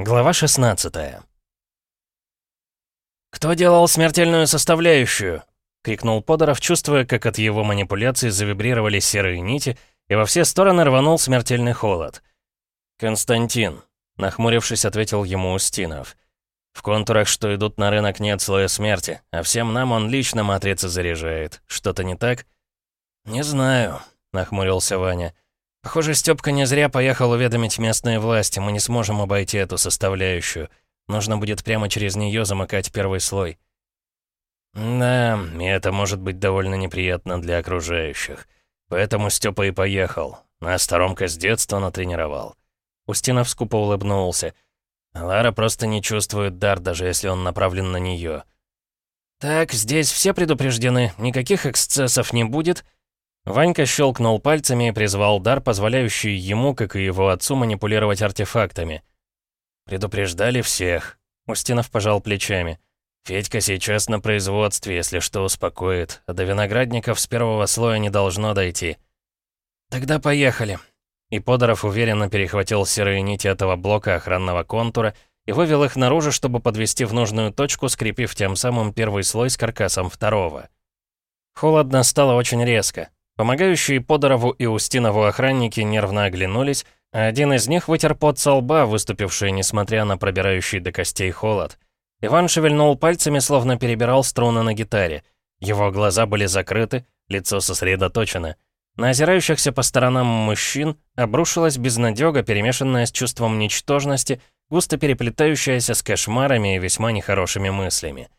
Глава 16 «Кто делал смертельную составляющую?» — крикнул Подоров, чувствуя, как от его манипуляций завибрировали серые нити, и во все стороны рванул смертельный холод. «Константин», — нахмурившись, ответил ему Устинов. «В контурах, что идут на рынок, нет слоя смерти, а всем нам он лично матрицы заряжает. Что-то не так?» «Не знаю», — нахмурился Ваня. Похоже, Стёпка не зря поехал уведомить местные власти. Мы не сможем обойти эту составляющую. Нужно будет прямо через неё замыкать первый слой. Да, и это может быть довольно неприятно для окружающих. Поэтому Стёпа и поехал. Нас Таромка с детства натренировал. Устинов скупо улыбнулся. Лара просто не чувствует дар, даже если он направлен на неё. «Так, здесь все предупреждены, никаких эксцессов не будет», Ванька щелкнул пальцами и призвал дар, позволяющий ему, как и его отцу, манипулировать артефактами. «Предупреждали всех», — Устинов пожал плечами. «Федька сейчас на производстве, если что, успокоит, а до виноградников с первого слоя не должно дойти». «Тогда поехали». И Подоров уверенно перехватил серые нити этого блока охранного контура и вывел их наружу, чтобы подвести в нужную точку, скрепив тем самым первый слой с каркасом второго. Холодно стало очень резко. Помогающие Подорову и Устинову охранники нервно оглянулись, а один из них вытер пот со лба, выступивший, несмотря на пробирающий до костей холод. Иван шевельнул пальцами, словно перебирал струны на гитаре. Его глаза были закрыты, лицо сосредоточено. На озирающихся по сторонам мужчин обрушилась безнадёга, перемешанная с чувством ничтожности, густо переплетающаяся с кошмарами и весьма нехорошими мыслями.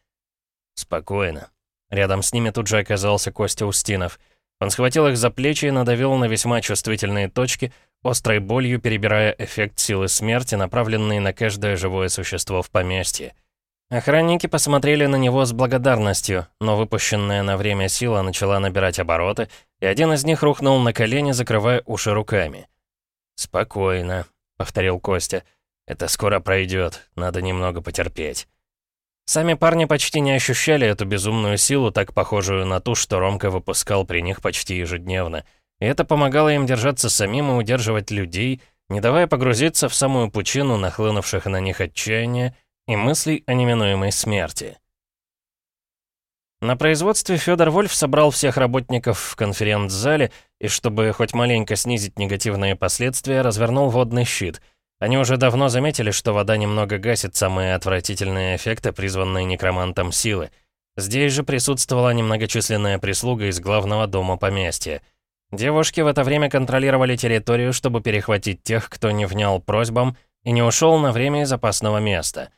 «Спокойно». Рядом с ними тут же оказался Костя Устинов — он схватил их за плечи и надавил на весьма чувствительные точки, острой болью перебирая эффект силы смерти, направленный на каждое живое существо в поместье. Охранники посмотрели на него с благодарностью, но выпущенная на время сила начала набирать обороты, и один из них рухнул на колени, закрывая уши руками. «Спокойно», — повторил Костя. «Это скоро пройдет, надо немного потерпеть». Сами парни почти не ощущали эту безумную силу, так похожую на ту, что Ромка выпускал при них почти ежедневно. И это помогало им держаться самим и удерживать людей, не давая погрузиться в самую пучину нахлынувших на них отчаяния и мыслей о неминуемой смерти. На производстве Федор Вольф собрал всех работников в конференц-зале и, чтобы хоть маленько снизить негативные последствия, развернул водный щит — они уже давно заметили, что вода немного гасит самые отвратительные эффекты, призванные некромантом силы. Здесь же присутствовала немногочисленная прислуга из главного дома поместья. Девушки в это время контролировали территорию, чтобы перехватить тех, кто не внял просьбам и не ушел на время из опасного места.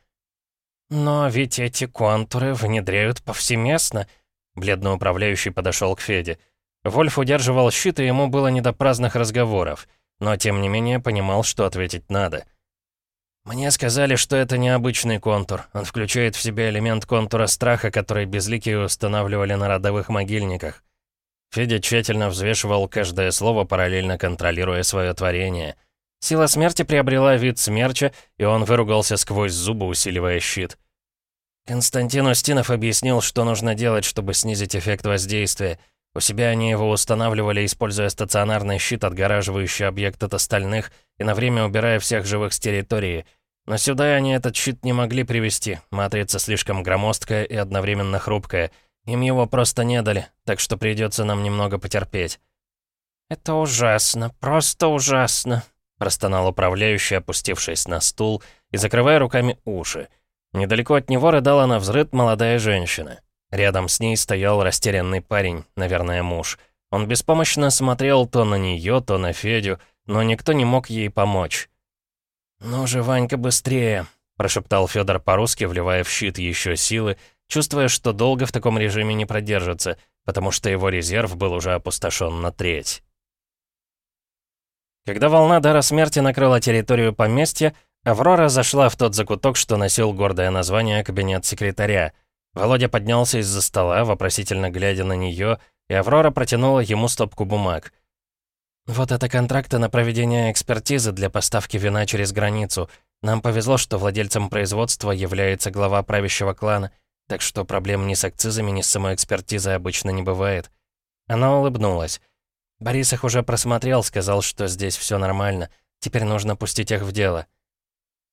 «Но ведь эти контуры внедряют повсеместно», — бледно управляющий подошел к Феде. Вольф удерживал щит, и ему было не до праздных разговоров — но тем не менее понимал, что ответить надо. «Мне сказали, что это необычный контур. Он включает в себя элемент контура страха, который безликие устанавливали на родовых могильниках». Федя тщательно взвешивал каждое слово, параллельно контролируя свое творение. Сила смерти приобрела вид смерча, и он выругался сквозь зубы, усиливая щит. Константин Устинов объяснил, что нужно делать, чтобы снизить эффект воздействия — у себя они его устанавливали, используя стационарный щит, отгораживающий объект от остальных, и на время убирая всех живых с территории. Но сюда они этот щит не могли привести. Матрица слишком громоздкая и одновременно хрупкая. Им его просто не дали, так что придется нам немного потерпеть. «Это ужасно, просто ужасно», — простонал управляющий, опустившись на стул и закрывая руками уши. Недалеко от него рыдала на взрыд молодая женщина. Рядом с ней стоял растерянный парень, наверное, муж. Он беспомощно смотрел то на нее, то на Федю, но никто не мог ей помочь. «Ну же, Ванька, быстрее!» — прошептал Федор по-русски, вливая в щит еще силы, чувствуя, что долго в таком режиме не продержится, потому что его резерв был уже опустошен на треть. Когда волна дара смерти накрыла территорию поместья, Аврора зашла в тот закуток, что носил гордое название «Кабинет секретаря», Володя поднялся из-за стола, вопросительно глядя на нее, и Аврора протянула ему стопку бумаг. «Вот это контракты на проведение экспертизы для поставки вина через границу. Нам повезло, что владельцем производства является глава правящего клана, так что проблем ни с акцизами, ни с самой экспертизой обычно не бывает». Она улыбнулась. Борис их уже просмотрел, сказал, что здесь все нормально. Теперь нужно пустить их в дело.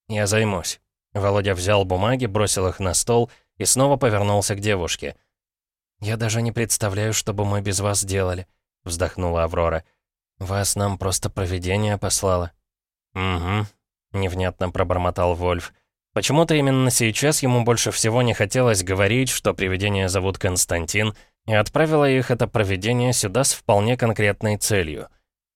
«Я займусь». Володя взял бумаги, бросил их на стол и снова повернулся к девушке. «Я даже не представляю, что бы мы без вас делали», — вздохнула Аврора. «Вас нам просто провидение послало». «Угу», — невнятно пробормотал Вольф. Почему-то именно сейчас ему больше всего не хотелось говорить, что привидение зовут Константин, и отправила их это провидение сюда с вполне конкретной целью.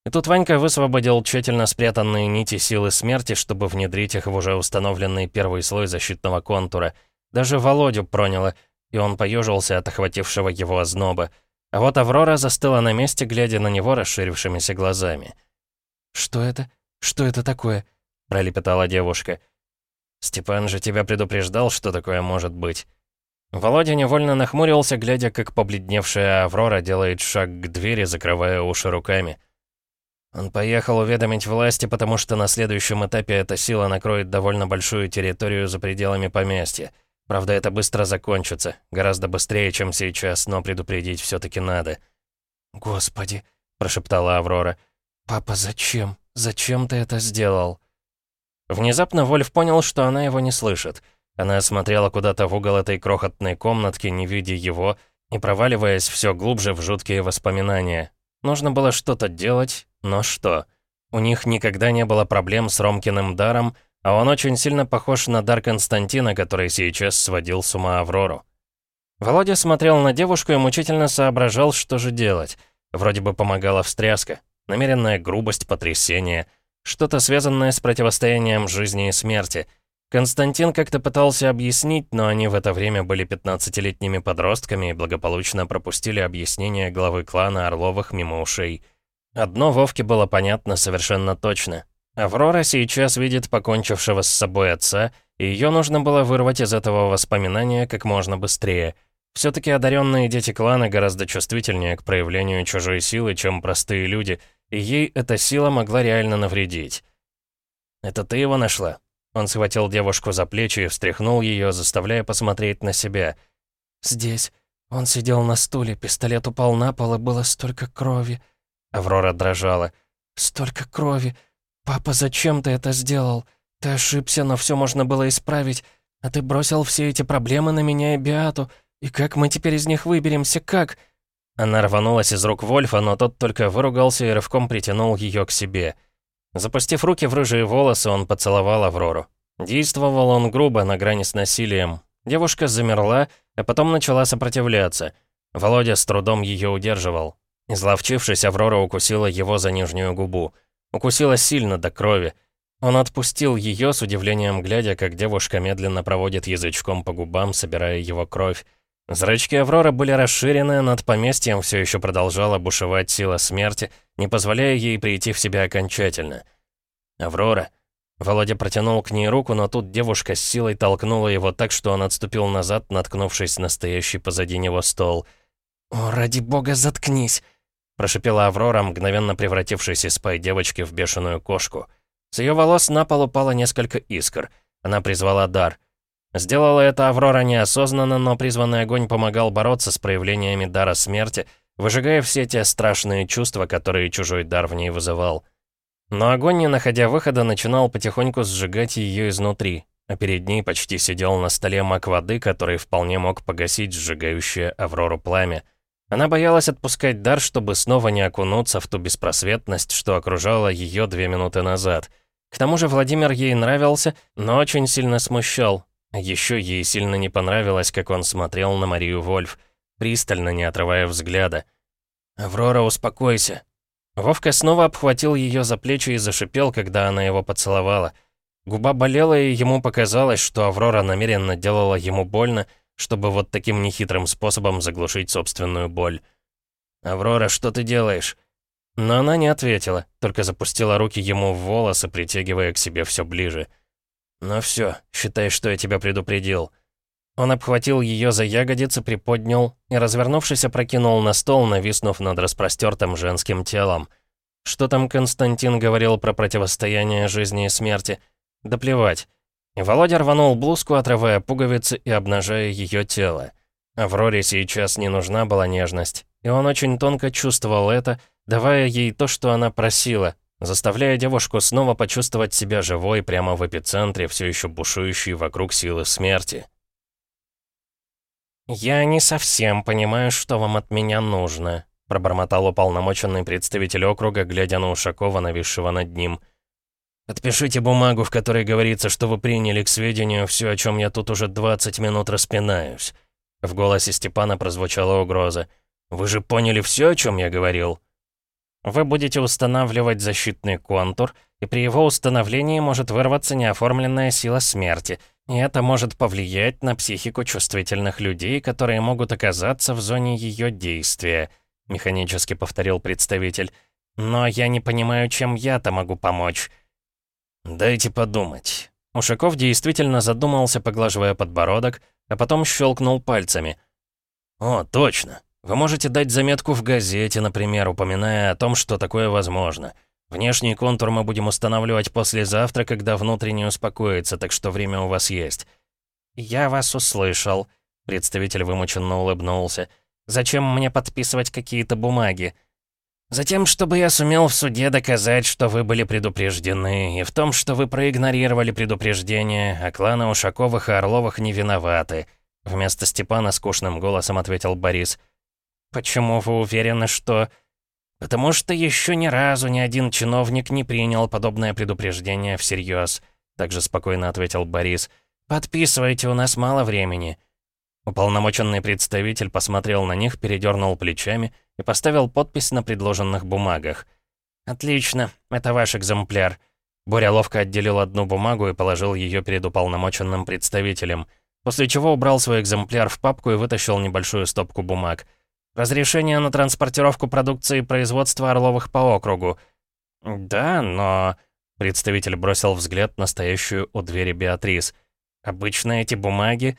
И тут Ванька высвободил тщательно спрятанные нити силы смерти, чтобы внедрить их в уже установленный первый слой защитного контура. Даже Володю проняло, и он поежился от охватившего его озноба. А вот Аврора застыла на месте, глядя на него расширившимися глазами. «Что это? Что это такое?» — пролепетала девушка. «Степан же тебя предупреждал, что такое может быть». Володя невольно нахмурился, глядя, как побледневшая Аврора делает шаг к двери, закрывая уши руками. Он поехал уведомить власти, потому что на следующем этапе эта сила накроет довольно большую территорию за пределами поместья. Правда, это быстро закончится. Гораздо быстрее, чем сейчас, но предупредить все таки надо. «Господи!» — прошептала Аврора. «Папа, зачем? Зачем ты это сделал?» Внезапно Вольф понял, что она его не слышит. Она смотрела куда-то в угол этой крохотной комнатки, не видя его, и проваливаясь все глубже в жуткие воспоминания. Нужно было что-то делать, но что? У них никогда не было проблем с Ромкиным даром, а он очень сильно похож на дар Константина, который сейчас сводил с ума Аврору. Володя смотрел на девушку и мучительно соображал, что же делать. Вроде бы помогала встряска, намеренная грубость, потрясение, что-то связанное с противостоянием жизни и смерти. Константин как-то пытался объяснить, но они в это время были 15-летними подростками и благополучно пропустили объяснение главы клана Орловых мимо ушей. Одно Вовке было понятно совершенно точно. Аврора сейчас видит покончившего с собой отца, и ее нужно было вырвать из этого воспоминания как можно быстрее. Все-таки одаренные дети клана гораздо чувствительнее к проявлению чужой силы, чем простые люди, и ей эта сила могла реально навредить. «Это ты его нашла?» Он схватил девушку за плечи и встряхнул ее, заставляя посмотреть на себя. «Здесь. Он сидел на стуле, пистолет упал на пол, и было столько крови». Аврора дрожала. «Столько крови! «Папа, зачем ты это сделал? Ты ошибся, но все можно было исправить. А ты бросил все эти проблемы на меня и Биату. И как мы теперь из них выберемся, как?» Она рванулась из рук Вольфа, но тот только выругался и рывком притянул ее к себе. Запустив руки в рыжие волосы, он поцеловал Аврору. Действовал он грубо, на грани с насилием. Девушка замерла, а потом начала сопротивляться. Володя с трудом ее удерживал. Изловчившись, Аврора укусила его за нижнюю губу. Укусила сильно до крови. Он отпустил ее, с удивлением глядя, как девушка медленно проводит язычком по губам, собирая его кровь. Зрачки Авроры были расширены, над поместьем все еще продолжала бушевать сила смерти, не позволяя ей прийти в себя окончательно. «Аврора!» Володя протянул к ней руку, но тут девушка с силой толкнула его так, что он отступил назад, наткнувшись на стоящий позади него стол. «О, ради бога, заткнись!» Прошипела Аврора, мгновенно превратившись из пай девочки в бешеную кошку. С ее волос на пол упало несколько искр. Она призвала дар. Сделала это Аврора неосознанно, но призванный огонь помогал бороться с проявлениями дара смерти, выжигая все те страшные чувства, которые чужой дар в ней вызывал. Но огонь, не находя выхода, начинал потихоньку сжигать ее изнутри, а перед ней почти сидел на столе мак воды, который вполне мог погасить сжигающее Аврору пламя. Она боялась отпускать дар, чтобы снова не окунуться в ту беспросветность, что окружала ее две минуты назад. К тому же Владимир ей нравился, но очень сильно смущал. Еще ей сильно не понравилось, как он смотрел на Марию Вольф, пристально, не отрывая взгляда. «Аврора, успокойся». Вовка снова обхватил ее за плечи и зашипел, когда она его поцеловала. Губа болела, и ему показалось, что Аврора намеренно делала ему больно, чтобы вот таким нехитрым способом заглушить собственную боль. «Аврора, что ты делаешь?» Но она не ответила, только запустила руки ему в волосы, притягивая к себе все ближе. «Ну все, считай, что я тебя предупредил». Он обхватил ее за ягодицы, приподнял и, развернувшись, опрокинул на стол, нависнув над распростертым женским телом. Что там Константин говорил про противостояние жизни и смерти? Да плевать. Володя рванул блузку, отрывая пуговицы и обнажая ее тело. Авроре сейчас не нужна была нежность, и он очень тонко чувствовал это, давая ей то, что она просила, заставляя девушку снова почувствовать себя живой прямо в эпицентре, все еще бушующей вокруг силы смерти. «Я не совсем понимаю, что вам от меня нужно», пробормотал уполномоченный представитель округа, глядя на Ушакова, нависшего над ним. «Подпишите бумагу, в которой говорится, что вы приняли к сведению все, о чем я тут уже 20 минут распинаюсь». В голосе Степана прозвучала угроза. «Вы же поняли все, о чем я говорил?» Вы будете устанавливать защитный контур, и при его установлении может вырваться неоформленная сила смерти, и это может повлиять на психику чувствительных людей, которые могут оказаться в зоне ее действия», — механически повторил представитель. «Но я не понимаю, чем я-то могу помочь». «Дайте подумать». Ушаков действительно задумался, поглаживая подбородок, а потом щелкнул пальцами. «О, точно. Вы можете дать заметку в газете, например, упоминая о том, что такое возможно. Внешний контур мы будем устанавливать послезавтра, когда внутренний успокоится, так что время у вас есть». «Я вас услышал», — представитель вымученно улыбнулся. «Зачем мне подписывать какие-то бумаги?» «Затем, чтобы я сумел в суде доказать, что вы были предупреждены, и в том, что вы проигнорировали предупреждение, а кланы Ушаковых и Орловых не виноваты», — вместо Степана скучным голосом ответил Борис. «Почему вы уверены, что...» «Потому что еще ни разу ни один чиновник не принял подобное предупреждение всерьез», также спокойно ответил Борис. «Подписывайте, у нас мало времени». Уполномоченный представитель посмотрел на них, передернул плечами и поставил подпись на предложенных бумагах. «Отлично, это ваш экземпляр». Боря ловко отделил одну бумагу и положил ее перед уполномоченным представителем, после чего убрал свой экземпляр в папку и вытащил небольшую стопку бумаг. Разрешение на транспортировку продукции производства Орловых по округу. Да, но... Представитель бросил взгляд на стоящую у двери Беатрис. Обычно эти бумаги...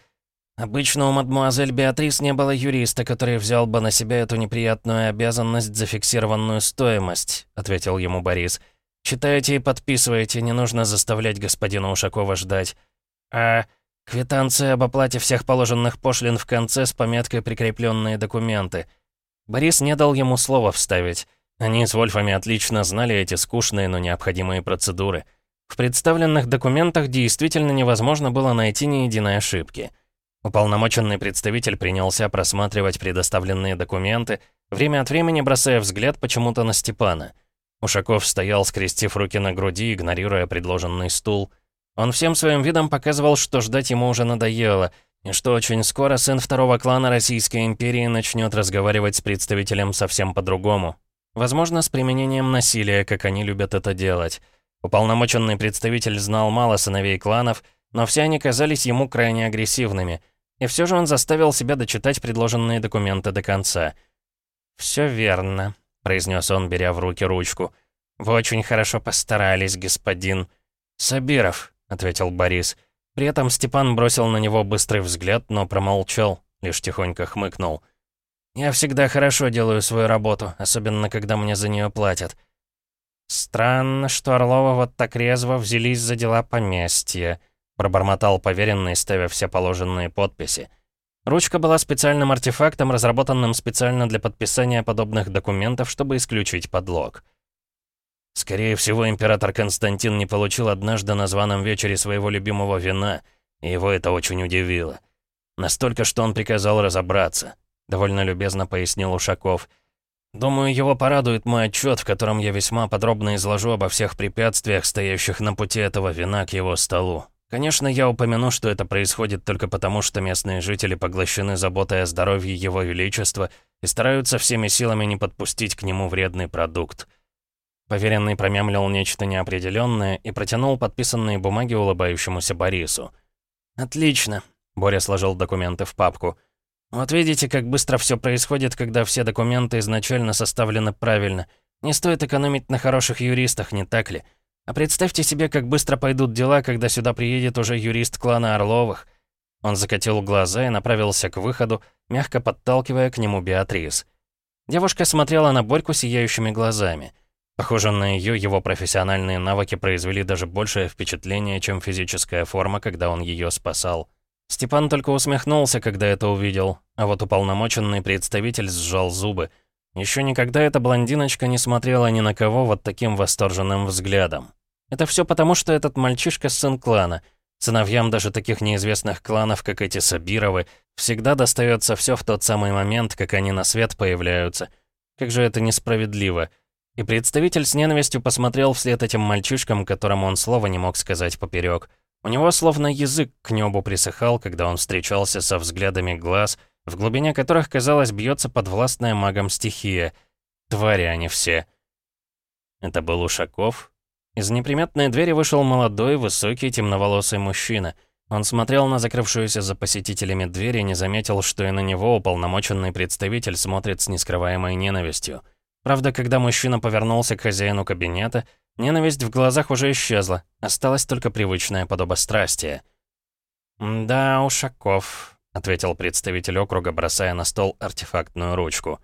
Обычно у мадмуазель Беатрис не было юриста, который взял бы на себя эту неприятную обязанность за фиксированную стоимость, ответил ему Борис. Читайте и подписывайте, не нужно заставлять господина Ушакова ждать. А... Квитанция об оплате всех положенных пошлин в конце с пометкой «Прикрепленные документы». Борис не дал ему слова вставить. Они с Вольфами отлично знали эти скучные, но необходимые процедуры. В представленных документах действительно невозможно было найти ни единой ошибки. Уполномоченный представитель принялся просматривать предоставленные документы, время от времени бросая взгляд почему-то на Степана. Ушаков стоял, скрестив руки на груди, игнорируя предложенный стул — он всем своим видом показывал, что ждать ему уже надоело, и что очень скоро сын второго клана Российской империи начнет разговаривать с представителем совсем по-другому. Возможно, с применением насилия, как они любят это делать. Уполномоченный представитель знал мало сыновей кланов, но все они казались ему крайне агрессивными. И все же он заставил себя дочитать предложенные документы до конца. «Все верно», — произнес он, беря в руки ручку. «Вы очень хорошо постарались, господин...» «Сабиров», — ответил Борис. При этом Степан бросил на него быстрый взгляд, но промолчал, лишь тихонько хмыкнул. «Я всегда хорошо делаю свою работу, особенно когда мне за нее платят». «Странно, что Орлова вот так резво взялись за дела поместья», — пробормотал поверенный, ставя все положенные подписи. Ручка была специальным артефактом, разработанным специально для подписания подобных документов, чтобы исключить подлог. Скорее всего, император Константин не получил однажды на званом вечере своего любимого вина, и его это очень удивило. Настолько, что он приказал разобраться, довольно любезно пояснил Ушаков. Думаю, его порадует мой отчет, в котором я весьма подробно изложу обо всех препятствиях, стоящих на пути этого вина к его столу. Конечно, я упомяну, что это происходит только потому, что местные жители поглощены заботой о здоровье его величества и стараются всеми силами не подпустить к нему вредный продукт. Поверенный промямлил нечто неопределенное и протянул подписанные бумаги улыбающемуся Борису. «Отлично», — Боря сложил документы в папку. «Вот видите, как быстро все происходит, когда все документы изначально составлены правильно. Не стоит экономить на хороших юристах, не так ли? А представьте себе, как быстро пойдут дела, когда сюда приедет уже юрист клана Орловых». Он закатил глаза и направился к выходу, мягко подталкивая к нему Беатрис. Девушка смотрела на Борьку сияющими глазами — Похоже, на ее его профессиональные навыки произвели даже большее впечатление, чем физическая форма, когда он ее спасал. Степан только усмехнулся, когда это увидел, а вот уполномоченный представитель сжал зубы. Еще никогда эта блондиночка не смотрела ни на кого вот таким восторженным взглядом. Это все потому, что этот мальчишка сын клана. Сыновьям даже таких неизвестных кланов, как эти Сабировы, всегда достается все в тот самый момент, как они на свет появляются. Как же это несправедливо. И представитель с ненавистью посмотрел вслед этим мальчишкам, которому он слова не мог сказать поперек. У него словно язык к небу присыхал, когда он встречался со взглядами глаз, в глубине которых, казалось, бьется подвластная магом стихия. Твари они все. Это был Ушаков? Из неприметной двери вышел молодой, высокий, темноволосый мужчина. Он смотрел на закрывшуюся за посетителями дверь и не заметил, что и на него уполномоченный представитель смотрит с нескрываемой ненавистью. Правда, когда мужчина повернулся к хозяину кабинета, ненависть в глазах уже исчезла, осталось только привычное подобострастие. «Да, Ушаков», — ответил представитель округа, бросая на стол артефактную ручку.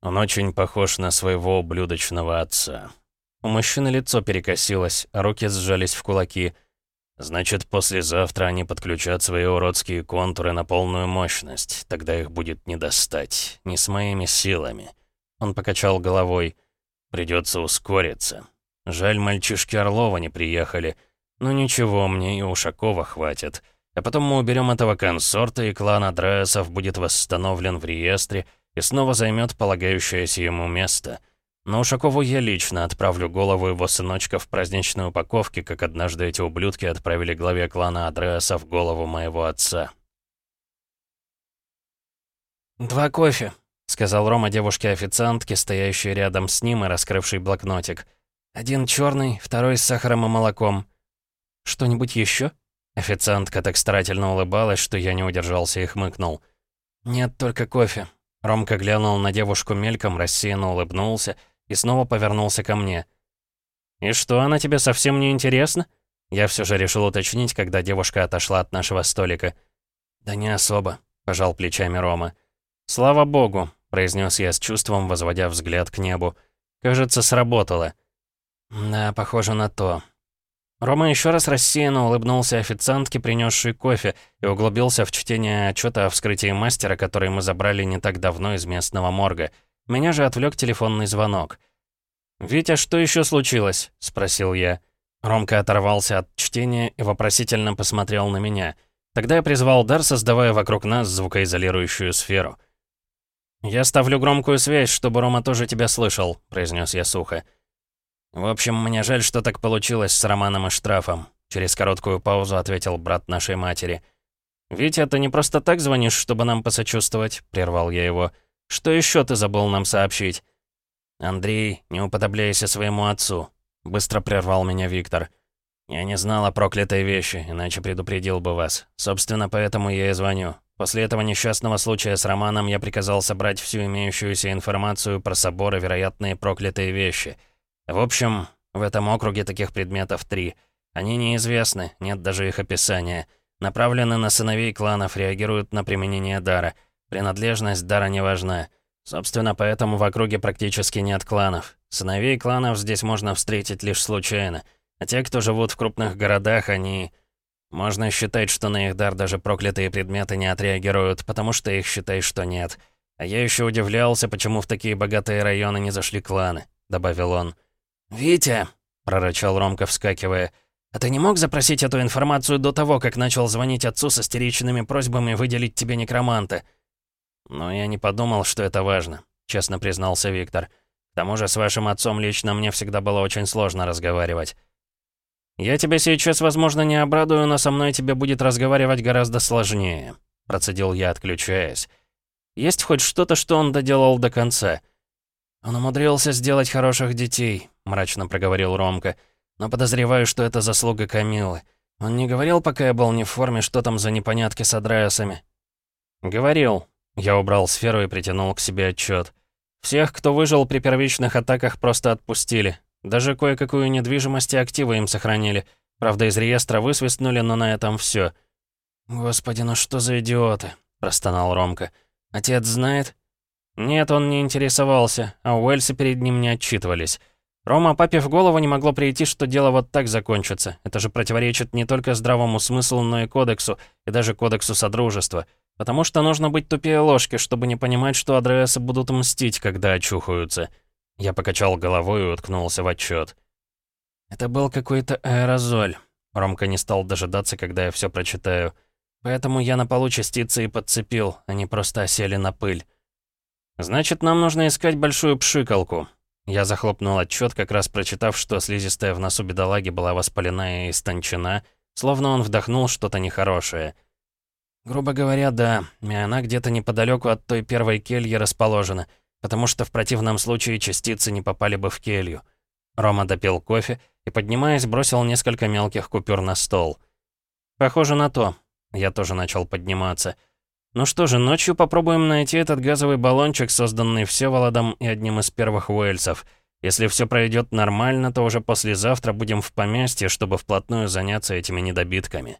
«Он очень похож на своего ублюдочного отца». У мужчины лицо перекосилось, руки сжались в кулаки. «Значит, послезавтра они подключат свои уродские контуры на полную мощность. Тогда их будет не достать. Не с моими силами». Он покачал головой. «Придется ускориться. Жаль, мальчишки Орлова не приехали. Но ничего, мне и Ушакова хватит. А потом мы уберем этого консорта, и клан Адреасов будет восстановлен в реестре и снова займет полагающееся ему место. Но Ушакову я лично отправлю голову его сыночка в праздничной упаковке, как однажды эти ублюдки отправили главе клана Адреаса в голову моего отца. «Два кофе», — сказал Рома девушке-официантке, стоящей рядом с ним и раскрывший блокнотик. «Один черный, второй с сахаром и молоком». «Что-нибудь еще?» Официантка так старательно улыбалась, что я не удержался и хмыкнул. «Нет, только кофе». Ромка глянул на девушку мельком, рассеянно улыбнулся и снова повернулся ко мне. «И что, она тебе совсем не интересна?» Я все же решил уточнить, когда девушка отошла от нашего столика. «Да не особо», — пожал плечами Рома. «Слава богу», — произнес я с чувством, возводя взгляд к небу. «Кажется, сработало». «Да, похоже на то». Рома еще раз рассеянно улыбнулся официантке, принесшей кофе, и углубился в чтение отчета о вскрытии мастера, который мы забрали не так давно из местного морга. Меня же отвлек телефонный звонок. «Витя, что еще случилось?» — спросил я. Ромка оторвался от чтения и вопросительно посмотрел на меня. Тогда я призвал дар, создавая вокруг нас звукоизолирующую сферу. «Я ставлю громкую связь, чтобы Рома тоже тебя слышал», — произнес я сухо. «В общем, мне жаль, что так получилось с Романом и штрафом», — через короткую паузу ответил брат нашей матери. «Витя, ты не просто так звонишь, чтобы нам посочувствовать?» — прервал я его. «Что еще ты забыл нам сообщить?» «Андрей, не уподобляйся своему отцу», — быстро прервал меня Виктор. «Я не знал о проклятой вещи, иначе предупредил бы вас. Собственно, поэтому я и звоню. После этого несчастного случая с Романом я приказал собрать всю имеющуюся информацию про собор и вероятные проклятые вещи. В общем, в этом округе таких предметов три. Они неизвестны, нет даже их описания. Направлены на сыновей кланов, реагируют на применение дара. Принадлежность дара не важна. Собственно, поэтому в округе практически нет кланов. Сыновей кланов здесь можно встретить лишь случайно. А те, кто живут в крупных городах, они... Можно считать, что на их дар даже проклятые предметы не отреагируют, потому что их считай, что нет. А я еще удивлялся, почему в такие богатые районы не зашли кланы», — добавил он. «Витя», — прорычал Ромка, вскакивая, — «а ты не мог запросить эту информацию до того, как начал звонить отцу с истеричными просьбами выделить тебе некроманта?» «Но я не подумал, что это важно», — честно признался Виктор. «К тому же с вашим отцом лично мне всегда было очень сложно разговаривать». «Я тебя сейчас, возможно, не обрадую, но со мной тебе будет разговаривать гораздо сложнее», — процедил я, отключаясь. «Есть хоть что-то, что он доделал до конца?» «Он умудрился сделать хороших детей», — мрачно проговорил Ромка. «Но подозреваю, что это заслуга Камилы. Он не говорил, пока я был не в форме, что там за непонятки с Адреасами?» «Говорил». Я убрал сферу и притянул к себе отчет. «Всех, кто выжил при первичных атаках, просто отпустили. Даже кое-какую недвижимость и активы им сохранили. Правда, из реестра высвистнули, но на этом все. «Господи, ну что за идиоты?» — простонал Ромка. «Отец знает?» Нет, он не интересовался, а Уэльсы перед ним не отчитывались. Рома, папе в голову не могло прийти, что дело вот так закончится. Это же противоречит не только здравому смыслу, но и кодексу, и даже кодексу Содружества. Потому что нужно быть тупее ложки, чтобы не понимать, что Адреасы будут мстить, когда очухаются. Я покачал головой и уткнулся в отчет. Это был какой-то аэрозоль. Ромка не стал дожидаться, когда я все прочитаю. Поэтому я на полу частицы и подцепил, они просто осели на пыль. Значит, нам нужно искать большую пшикалку. Я захлопнул отчет, как раз прочитав, что слизистая в носу бедолаги была воспалена и истончена, словно он вдохнул что-то нехорошее. Грубо говоря, да, и она где-то неподалеку от той первой кельи расположена, потому что в противном случае частицы не попали бы в келью. Рома допил кофе и, поднимаясь, бросил несколько мелких купюр на стол. «Похоже на то». Я тоже начал подниматься. «Ну что же, ночью попробуем найти этот газовый баллончик, созданный Всеволодом и одним из первых уэльсов. Если все пройдет нормально, то уже послезавтра будем в поместье, чтобы вплотную заняться этими недобитками».